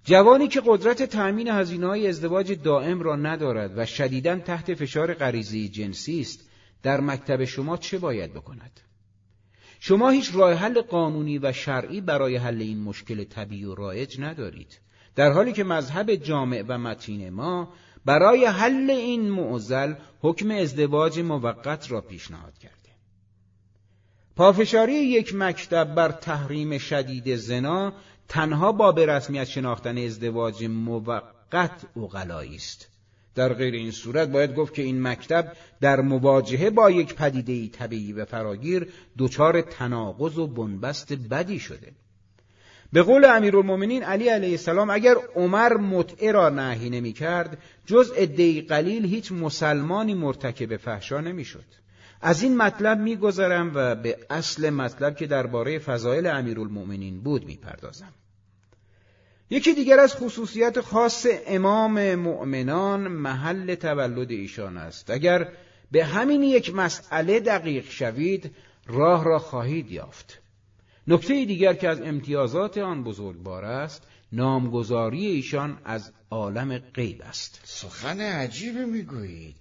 جوانی که قدرت تأمین هزینه های ازدواج دائم را ندارد و شدیدا تحت فشار غریزی جنسی است در مکتب شما چه باید بکند؟ شما هیچ راه حل قانونی و شرعی برای حل این مشکل طبیعی و رایج ندارید. در حالی که مذهب جامع و متین ما برای حل این معضل حکم ازدواج موقت را پیشنهاد کرده. پافشاری یک مکتب بر تحریم شدید زنا تنها با به رسمیت شناختن ازدواج موقت اغلایی است. در غیر این صورت باید گفت که این مکتب در مواجهه با یک پدیده طبیعی و فراگیر دچار تناقض و بنبست بدی شده به قول امیرالمؤمنین علی علیه السلام اگر عمر متعه را نهی نمی کرد جز عدهای قلیل هیچ مسلمانی مرتکب فحشا نمی‌شد. از این مطلب میگذرم و به اصل مطلب که درباره فضایل امیرالمؤمنین بود می‌پردازم. یکی دیگر از خصوصیت خاص امام مؤمنان محل تولد ایشان است. اگر به همین یک مسئله دقیق شوید راه را خواهید یافت. نکته دیگر که از امتیازات آن بزرگوار است نامگذاری ایشان از عالم غیب است سخن عجیبی می‌گویید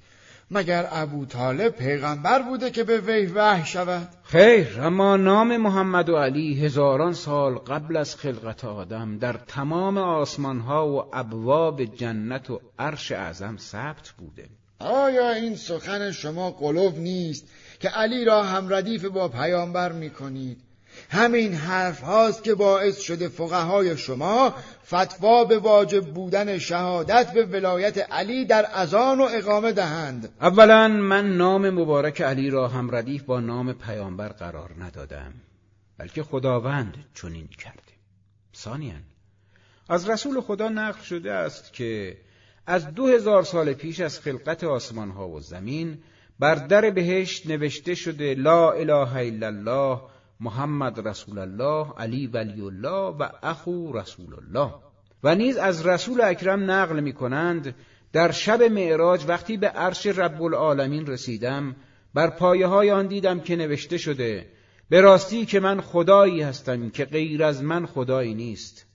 مگر ابو طالب پیغمبر بوده که به وی وحی شود؟ خیر اما نام محمد و علی هزاران سال قبل از خلقت آدم در تمام آسمانها و ابواب جنت و عرش اعظم ثبت بوده. آیا این سخن شما قلوب نیست که علی را هم ردیف با پیامبر می کنید همین حرف هاست که باعث شده فقهای شما فتوا به واجب بودن شهادت به ولایت علی در ازان و اقامه دهند. اولا من نام مبارک علی را هم ردیف با نام پیامبر قرار ندادم بلکه خداوند چنین کرده. ثانیا از رسول خدا نقل شده است که از دو هزار سال پیش از خلقت آسمان ها و زمین بر در بهشت نوشته شده لا اله الا الله محمد رسول الله علی ولی الله و اخو رسول الله. و نیز از رسول اکرم نقل می کنند در شب معراج وقتی به عرش رب العالمین رسیدم بر پایه های آن دیدم که نوشته شده به راستی که من خدایی هستم که غیر از من خدایی نیست.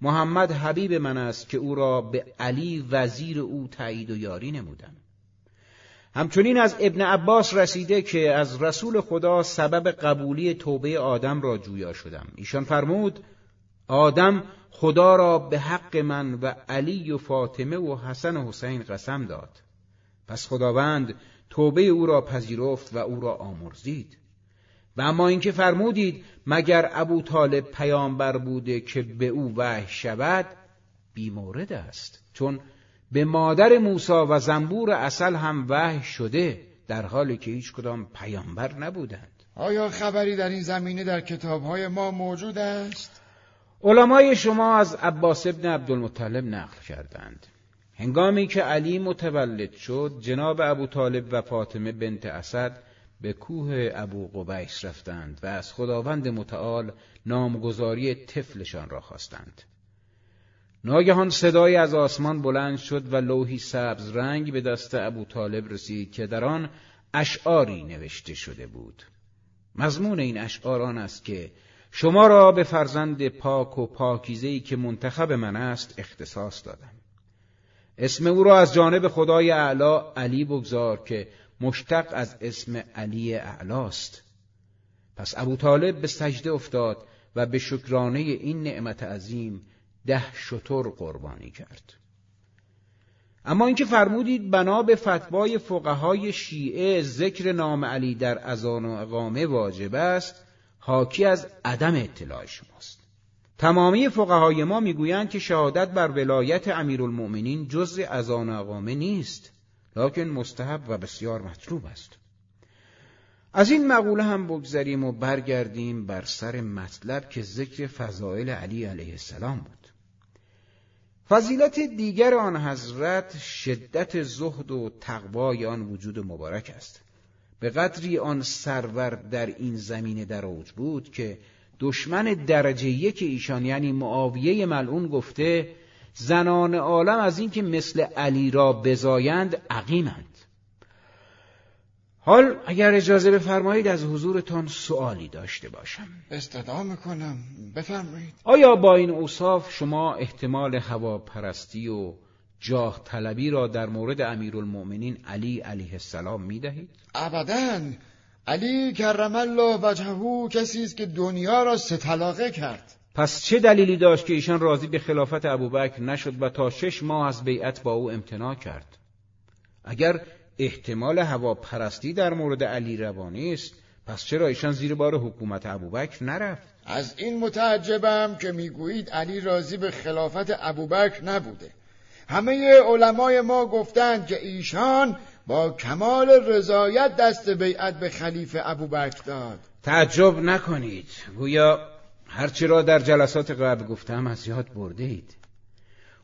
محمد حبیب من است که او را به علی وزیر او تایید و یاری نمودم. همچنین از ابن عباس رسیده که از رسول خدا سبب قبولی توبه آدم را جویا شدم. ایشان فرمود آدم خدا را به حق من و علی و فاطمه و حسن و حسین قسم داد. پس خداوند توبه او را پذیرفت و او را آمرزید. و اما اینکه فرمودید مگر ابو طالب پیامبر بوده که به او وحی شود بیمورد است. چون به مادر موسا و زنبور اصل هم وحی شده در حالی که هیچ کدام پیامبر نبودند. آیا خبری در این زمینه در کتابهای ما موجود است؟ علمای شما از عباس ابن عبدالمطلب نقل کردند. هنگامی که علی متولد شد جناب ابو طالب و فاطمه بنت اسد به کوه ابو قبیس رفتند و از خداوند متعال نامگذاری طفلشان را خواستند. ناگهان صدایی از آسمان بلند شد و لوحی سبز رنگ به دست ابو طالب رسید که در آن اشعاری نوشته شده بود. مضمون این اشعار آن است که شما را به فرزند پاک و پاکیزهی که منتخب من است اختصاص دادم. اسم او را از جانب خدای اعلا علی بگذار که مشتق از اسم علی اعلاست پس ابو طالب به سجده افتاد و به شکرانه این نعمت عظیم ده شطور قربانی کرد. اما اینکه فرمودید بنا به فتوای فقهای شیعه ذکر نام علی در اذان و اقامه واجب است حاکی از عدم اطلاع شماست. تمامی فقهای ما می‌گویند که شهادت بر ولایت امیرالمؤمنین جزء از آن اقامه نیست لکن مستحب و بسیار مطلوب است. از این مقوله هم بگذریم و برگردیم بر سر مطلب که ذکر فضائل علی علیه السلام بود. فضیلت دیگر آن حضرت شدت زهد و تقوای آن وجود مبارک است. به قدری آن سرور در این زمینه در اوج بود که دشمن درجه یک ایشان یعنی معاویه ملعون گفته زنان عالم از اینکه مثل علی را بزایند عقیمند. حال اگر اجازه بفرمایید از حضورتان سوالی داشته باشم. استدا می‌کنم. بفرمایید. آیا با این اوصاف شما احتمال هواپرستی و جاه طلبی را در مورد امیرالمؤمنین علی علیه السلام می دهید؟ ابدا. علی کرم الله وجهه کسی است که دنیا را ستلاقه کرد. پس چه دلیلی داشت که ایشان راضی به خلافت ابوبکر نشد و تا شش ماه از بیعت با او امتناع کرد؟ اگر احتمال هواپرستی در مورد علی روانی است. پس چرا ایشان زیر بار حکومت ابوبکر نرفت؟ از این متعجبم که می‌گویید علی راضی به خلافت ابوبکر نبوده. همه علمای ما گفتند که ایشان با کمال رضایت دست بیعت به خلیفه ابوبکر داد. تعجب نکنید. گویا هرچی را در جلسات قبل گفتم از یاد برده اید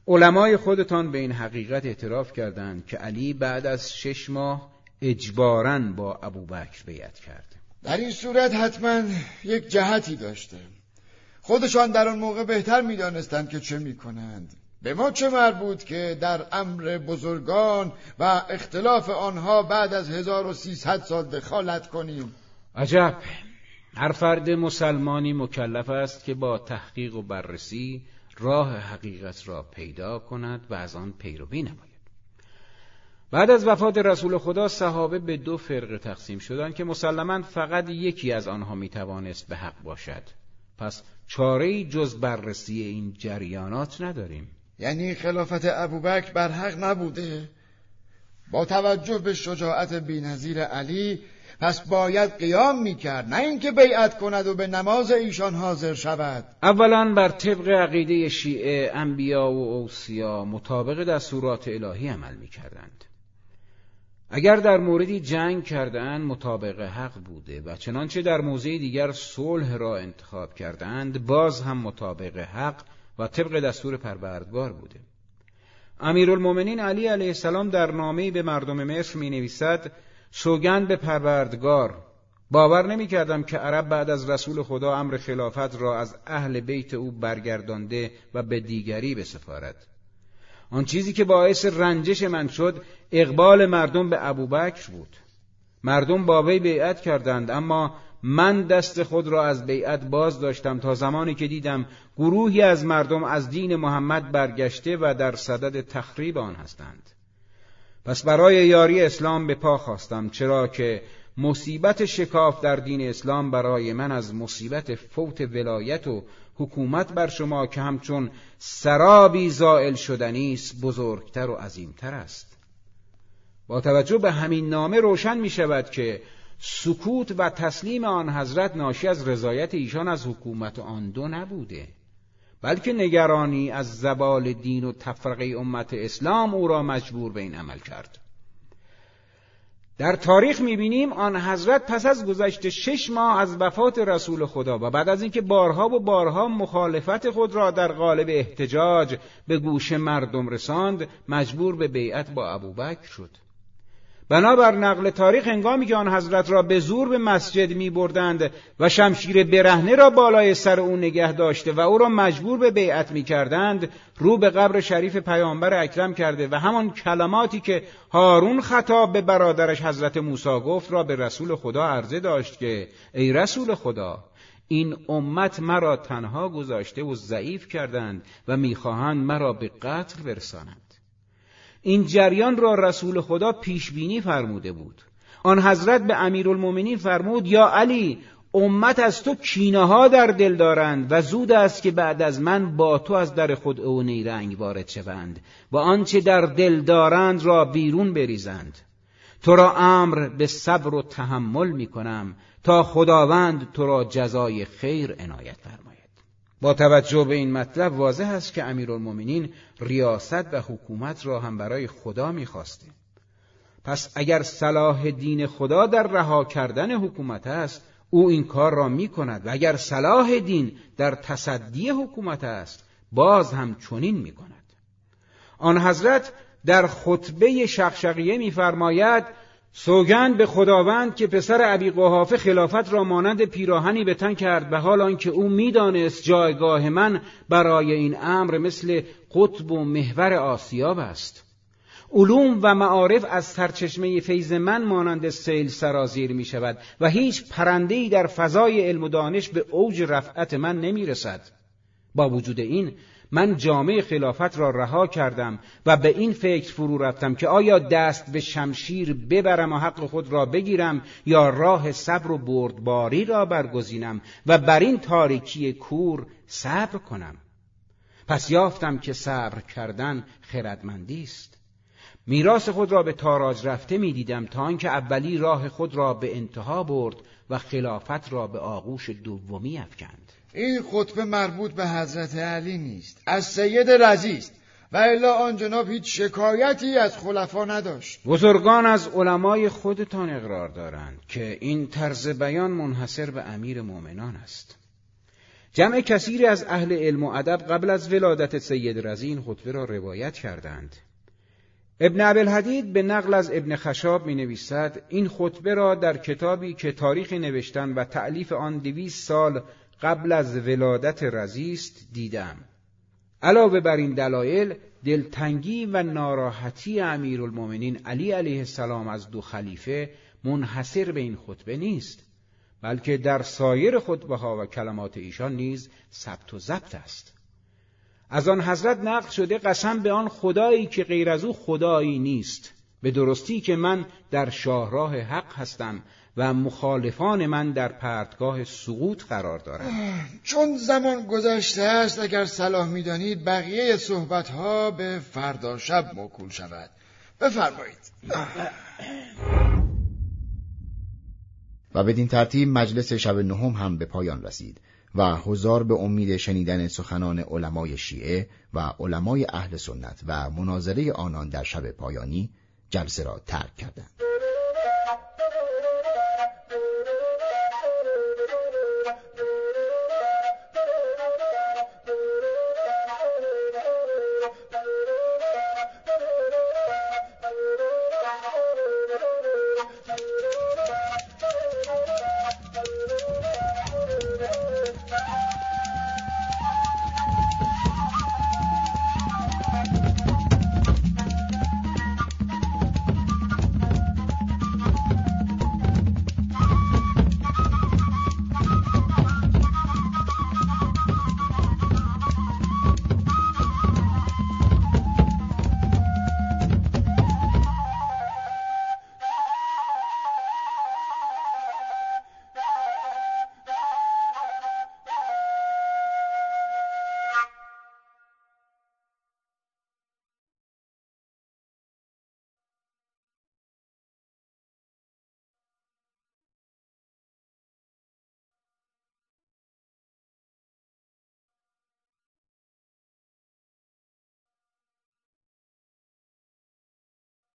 علمای خودتان به این حقیقت اعتراف کردند که علی بعد از شش ماه اجبارا با ابوبکر بیعت کرد. در این صورت حتما یک جهتی داشته خودشان در آن موقع بهتر می‌دانستند که چه می‌کنند. به ما چه مربوط که در امر بزرگان و اختلاف آنها بعد از 1300 سال دخالت کنیم؟ عجب. هر فرد مسلمانی مکلف است که با تحقیق و بررسی راه حقیقت را پیدا کند و از آن پیروی نماید. بعد از وفات رسول خدا صحابه به دو فرقه تقسیم شدند که مسلما فقط یکی از آنها می‌توانست به حق باشد. پس چاره جز بررسی این جریانات نداریم. یعنی خلافت ابوبکر بر حق نبوده؟ با توجه به شجاعت بینظیر علی پس باید قیام می‌کرد نه اینکه بیعت کند و به نماز ایشان حاضر شود. اولا بر طبق عقیده شیعه انبیا و اوسیا مطابق دستورات الهی عمل می‌کردند. اگر در موردی جنگ کردند مطابق حق بوده و چنانچه در موضع دیگر صلح را انتخاب کردند باز هم مطابق حق و طبق دستور پروردگار بوده. امیرالمؤمنین علی علیه السلام در نامه‌ای به مردم مصر می نویسد سوگند به پروردگار. باور نمی کردم که عرب بعد از رسول خدا امر خلافت را از اهل بیت او برگردانده و به دیگری بسپارد. آن چیزی که باعث رنجش من شد اقبال مردم به ابوبکر بود. مردم با وی بیعت کردند اما من دست خود را از بیعت باز داشتم تا زمانی که دیدم گروهی از مردم از دین محمد برگشته و در صدد تخریب آن هستند. پس برای یاری اسلام به پا خواستم چرا که مصیبت شکاف در دین اسلام برای من از مصیبت فوت ولایت و حکومت بر شما که همچون سرابی زائل شدنی است بزرگتر و عظیمتر است. با توجه به همین نامه روشن می شود که سکوت و تسلیم آن حضرت ناشی از رضایت ایشان از حکومت آن دو نبوده. بلکه نگرانی از زبال دین و تفرقه امت اسلام او را مجبور به این عمل کرد. در تاریخ می‌بینیم آن حضرت پس از گذشت شش ماه از وفات رسول خدا و بعد از اینکه بارها و بارها مخالفت خود را در قالب احتجاج به گوش مردم رساند مجبور به بیعت با ابوبکر شد. بنابر نقل تاریخ هنگامی که آن حضرت را به زور به مسجد می بردند و شمشیر برهنه را بالای سر او نگه داشته و او را مجبور به بیعت می کردند رو به قبر شریف پیامبر اکرم کرده و همان کلماتی که هارون خطاب به برادرش حضرت موسی گفت را به رسول خدا عرضه داشت که ای رسول خدا این امت مرا تنها گذاشته و ضعیف کردند و می‌خواهند مرا به قتل برسانند. این جریان را رسول خدا پیش بینی فرموده بود. آن حضرت به امیرالمؤمنین فرمود یا علی امت از تو کینه ها در دل دارند و زود است که بعد از من با تو از در خود او نیرنگ وارد شوند و آنچه در دل دارند را بیرون بریزند. تو را امر به صبر و تحمل می کنم تا خداوند تو را جزای خیر عنایت فرماید. با توجه به این مطلب واضح است که امیرالمؤمنین ریاست و حکومت را هم برای خدا می‌خواسته. پس اگر صلاح دین خدا در رها کردن حکومت است او این کار را می کند و اگر صلاح دین در تصدی حکومت است باز هم چنین می کند آن حضرت در خطبه شخشقیه میفرماید سوگند به خداوند که پسر ابی قحافه خلافت را مانند پیراهنی به تن کرد به حال آنکه او می‌دانست جایگاه من برای این امر مثل قطب و محور آسیاب است علوم و معارف از سرچشمه فیض من مانند سیل سرازیر می شود و هیچ پرندهی در فضای علم و دانش به اوج رفعت من نمی رسد. با وجود این من جامعه خلافت را رها کردم و به این فکر فرو رفتم که آیا دست به شمشیر ببرم و حق خود را بگیرم یا راه صبر و بردباری را برگزینم و بر این تاریکی کور صبر کنم؟ پس یافتم که صبر کردن خردمندی است. میراث خود را به تاراج رفته می‌دیدم تا آنکه اولی راه خود را به انتها برد و خلافت را به آغوش دومی افکند. این خطبه مربوط به حضرت علی نیست. از سید رزی است. و الا آن جناب هیچ شکایتی از خلفا نداشت. بزرگان از علمای خودتان اقرار دارند که این طرز بیان منحصر به امیر مؤمنان است. جمع کثیری از اهل علم و ادب قبل از ولادت سید رزی این خطبه را روایت کردند. ابن عبدالحدید به نقل از ابن خشاب می نویسد این خطبه را در کتابی که تاریخ نوشتن و تعلیف آن دویست سال قبل از ولادت رزیست دیدم. علاوه بر این دلایل دلتنگی و ناراحتی امیرالمؤمنین علی علیه السلام از دو خلیفه منحصر به این خطبه نیست بلکه در سایر خطبه ها و کلمات ایشان نیز ثبت و ضبط است. از آن حضرت نقل شده قسم به آن خدایی که غیر از او خدایی نیست به درستی که من در شاهراه حق هستم و مخالفان من در پرتگاه سقوط قرار دارند. چون زمان گذشته است اگر صلاح می‌دانید بقیه صحبت ها به فردا شب موکول شود. بفرمایید. و بدین ترتیب مجلس شب نهم هم به پایان رسید و هزار به امید شنیدن سخنان علمای شیعه و علمای اهل سنت و مناظره آنان در شب پایانی جلسه را ترک کردند.